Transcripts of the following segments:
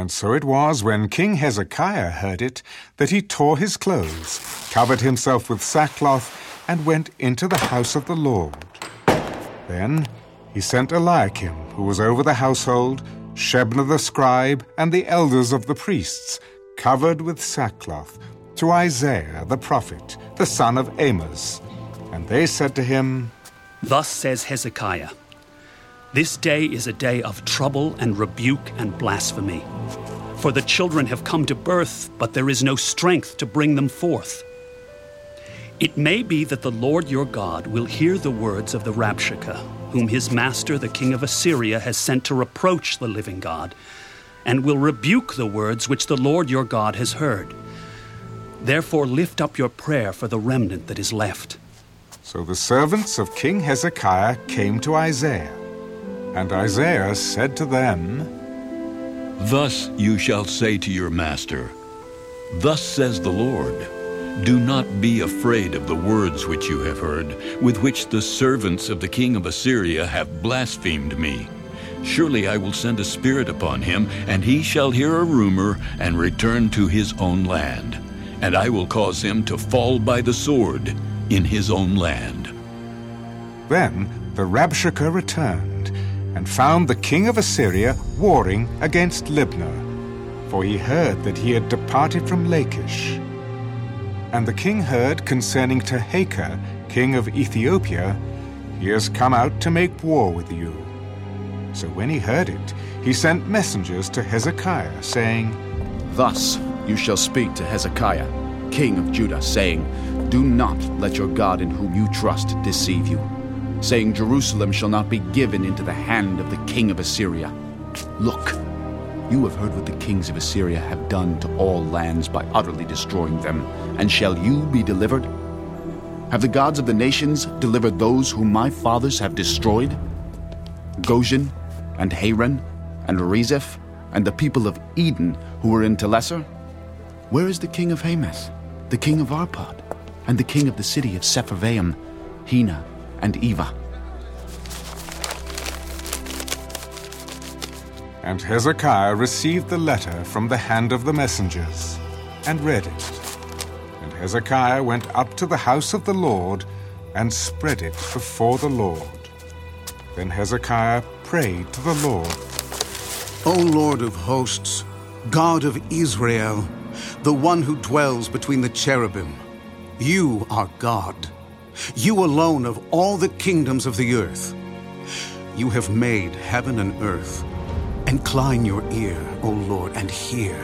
And so it was when King Hezekiah heard it that he tore his clothes, covered himself with sackcloth, and went into the house of the Lord. Then he sent Eliakim, who was over the household, Shebna the scribe, and the elders of the priests, covered with sackcloth, to Isaiah the prophet, the son of Amos. And they said to him, Thus says Hezekiah This day is a day of trouble and rebuke and blasphemy. For the children have come to birth, but there is no strength to bring them forth. It may be that the Lord your God will hear the words of the Rabshakeh, whom his master, the king of Assyria, has sent to reproach the living God, and will rebuke the words which the Lord your God has heard. Therefore, lift up your prayer for the remnant that is left. So the servants of King Hezekiah came to Isaiah. And Isaiah said to them, Thus you shall say to your master, Thus says the Lord. Do not be afraid of the words which you have heard, with which the servants of the king of Assyria have blasphemed me. Surely I will send a spirit upon him, and he shall hear a rumor and return to his own land. And I will cause him to fall by the sword in his own land. Then the Rabshakeh returned and found the king of Assyria warring against Libnah, for he heard that he had departed from Lachish. And the king heard concerning Tirhakah, king of Ethiopia, He has come out to make war with you. So when he heard it, he sent messengers to Hezekiah, saying, Thus you shall speak to Hezekiah, king of Judah, saying, Do not let your God in whom you trust deceive you, saying, Jerusalem shall not be given into the hand of the king of Assyria. Look, you have heard what the kings of Assyria have done to all lands by utterly destroying them. And shall you be delivered? Have the gods of the nations delivered those whom my fathers have destroyed? Goshen and Haran and Rezeph and the people of Eden who were in Telassar? Where is the king of Hamath, the king of Arpad, and the king of the city of Sepharvaim, Hena and Ivah? And Hezekiah received the letter from the hand of the messengers, and read it. And Hezekiah went up to the house of the Lord, and spread it before the Lord. Then Hezekiah prayed to the Lord. O Lord of hosts, God of Israel, the one who dwells between the cherubim, you are God. You alone of all the kingdoms of the earth. You have made heaven and earth. Incline your ear, O Lord, and hear.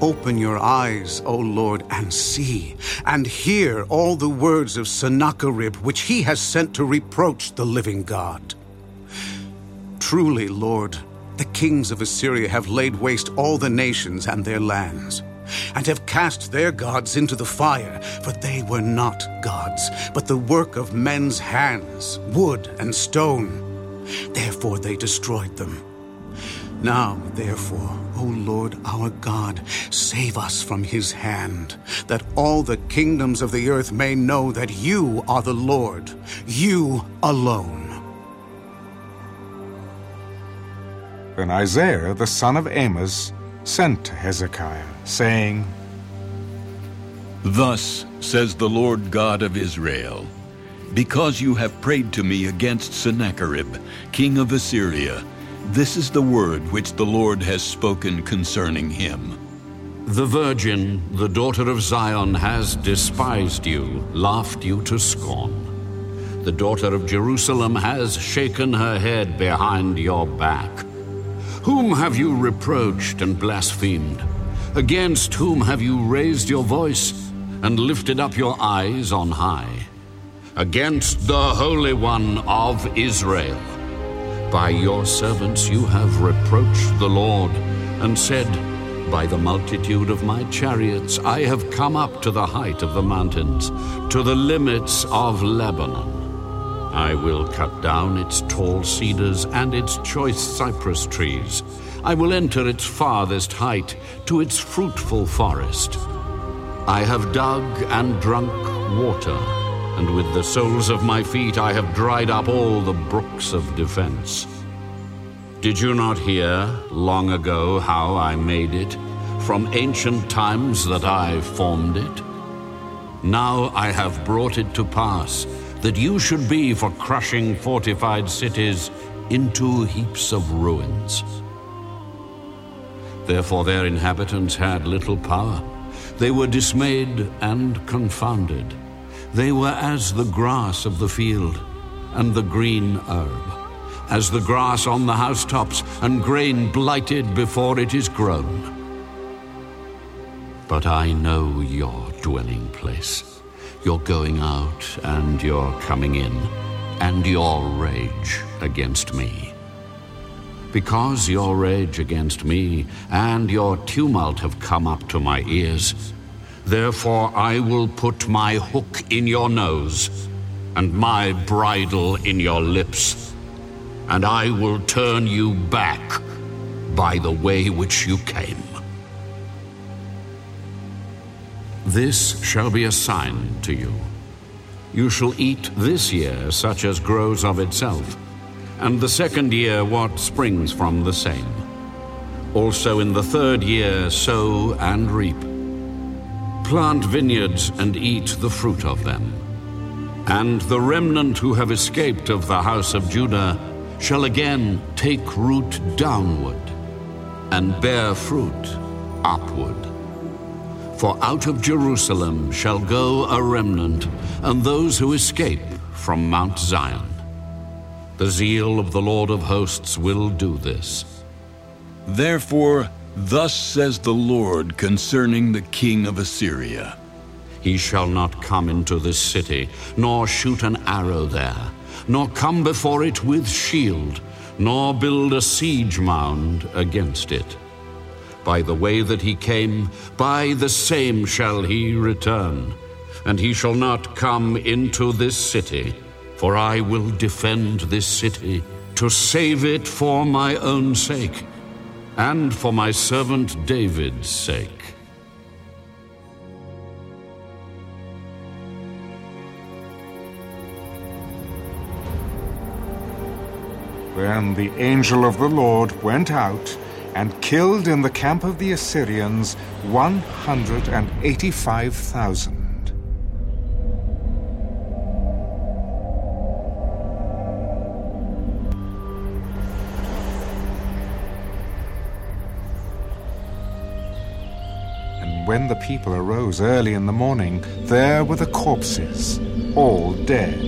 Open your eyes, O Lord, and see, and hear all the words of Sennacherib, which he has sent to reproach the living God. Truly, Lord, the kings of Assyria have laid waste all the nations and their lands, and have cast their gods into the fire, for they were not gods, but the work of men's hands, wood and stone. Therefore they destroyed them. Now, therefore, O Lord our God, save us from his hand, that all the kingdoms of the earth may know that you are the Lord, you alone. Then Isaiah the son of Amos sent to Hezekiah, saying, Thus says the Lord God of Israel Because you have prayed to me against Sennacherib, king of Assyria, this is the word which the Lord has spoken concerning him. The virgin, the daughter of Zion, has despised you, laughed you to scorn. The daughter of Jerusalem has shaken her head behind your back. Whom have you reproached and blasphemed? Against whom have you raised your voice and lifted up your eyes on high? Against the Holy One of Israel. By your servants you have reproached the Lord, and said, By the multitude of my chariots I have come up to the height of the mountains, to the limits of Lebanon. I will cut down its tall cedars and its choice cypress trees. I will enter its farthest height, to its fruitful forest. I have dug and drunk water, and with the soles of my feet I have dried up all the brooks of defense. Did you not hear long ago how I made it, from ancient times that I formed it? Now I have brought it to pass that you should be for crushing fortified cities into heaps of ruins. Therefore their inhabitants had little power. They were dismayed and confounded. They were as the grass of the field and the green herb, as the grass on the housetops and grain blighted before it is grown. But I know your dwelling place, your going out and your coming in, and your rage against me. Because your rage against me and your tumult have come up to my ears, therefore I will put my hook in your nose and my bridle in your lips, and I will turn you back by the way which you came. This shall be a sign to you. You shall eat this year such as grows of itself, and the second year what springs from the same. Also in the third year sow and reap. Plant vineyards and eat the fruit of them. And the remnant who have escaped of the house of Judah shall again take root downward and bear fruit upward. For out of Jerusalem shall go a remnant, and those who escape from Mount Zion. The zeal of the Lord of hosts will do this. Therefore, thus says the Lord concerning the king of Assyria He shall not come into this city, nor shoot an arrow there, nor come before it with shield, nor build a siege mound against it. By the way that he came, by the same shall he return. And he shall not come into this city, for I will defend this city to save it for my own sake, and for my servant David's sake. Then the angel of the Lord went out and killed in the camp of the Assyrians 185,000. When the people arose early in the morning, there were the corpses, all dead.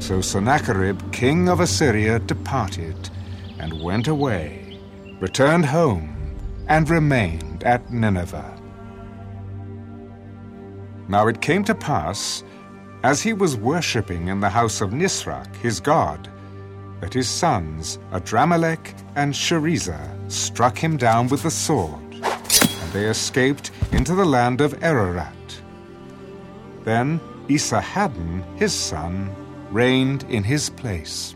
So Sennacherib, king of Assyria, departed and went away returned home, and remained at Nineveh. Now it came to pass, as he was worshipping in the house of Nisroch, his god, that his sons, Adramelech and Sharezer, struck him down with the sword, they escaped into the land of Ararat. Then Esarhaddon, his son, reigned in his place.